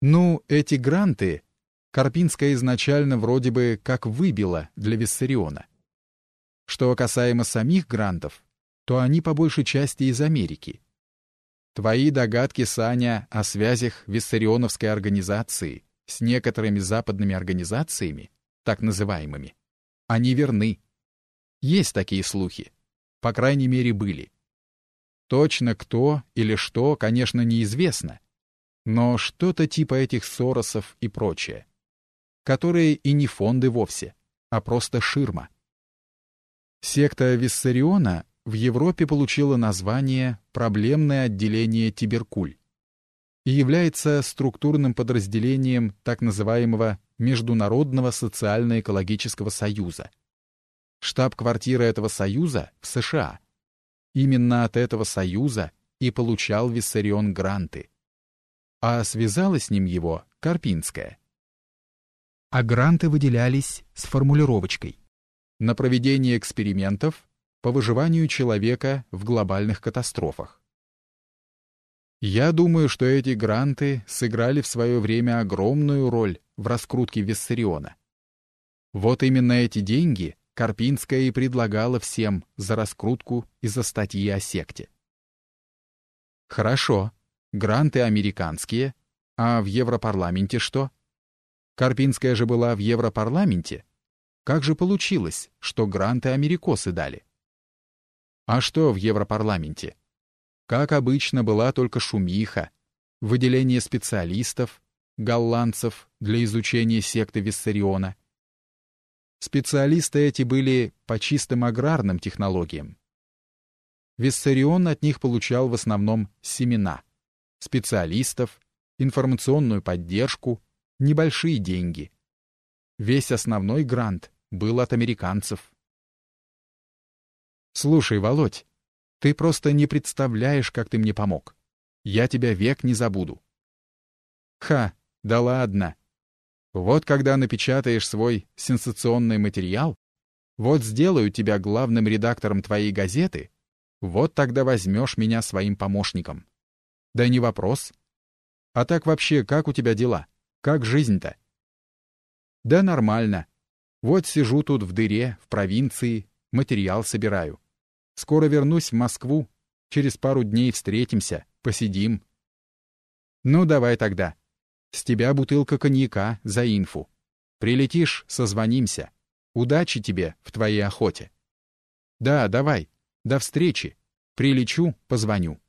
Ну, эти гранты Карпинская изначально вроде бы как выбила для Виссариона. Что касаемо самих грантов, то они по большей части из Америки. Твои догадки, Саня, о связях Виссарионовской организации с некоторыми западными организациями, так называемыми, они верны. Есть такие слухи. По крайней мере, были. Точно кто или что, конечно, неизвестно. Но что-то типа этих Соросов и прочее которые и не фонды вовсе, а просто ширма. Секта Виссариона в Европе получила название «Проблемное отделение Тиберкуль» и является структурным подразделением так называемого Международного социально-экологического союза. Штаб-квартира этого союза в США. Именно от этого союза и получал Виссарион гранты. А связала с ним его Карпинская а гранты выделялись с формулировочкой на проведение экспериментов по выживанию человека в глобальных катастрофах. Я думаю, что эти гранты сыграли в свое время огромную роль в раскрутке Виссариона. Вот именно эти деньги Карпинская и предлагала всем за раскрутку и за статьи о секте. Хорошо, гранты американские, а в Европарламенте что? Карпинская же была в Европарламенте. Как же получилось, что гранты америкосы дали? А что в Европарламенте? Как обычно, была только шумиха, выделение специалистов, голландцев для изучения секты Виссариона. Специалисты эти были по чистым аграрным технологиям. Виссарион от них получал в основном семена, специалистов, информационную поддержку, небольшие деньги. Весь основной грант был от американцев. Слушай, Володь, ты просто не представляешь, как ты мне помог. Я тебя век не забуду. Ха, да ладно. Вот когда напечатаешь свой сенсационный материал, вот сделаю тебя главным редактором твоей газеты, вот тогда возьмешь меня своим помощником. Да не вопрос. А так вообще, как у тебя дела? Как жизнь-то? Да нормально. Вот сижу тут в дыре, в провинции, материал собираю. Скоро вернусь в Москву. Через пару дней встретимся, посидим. Ну, давай тогда. С тебя бутылка коньяка за инфу. Прилетишь, созвонимся. Удачи тебе в твоей охоте. Да, давай. До встречи. Прилечу, позвоню.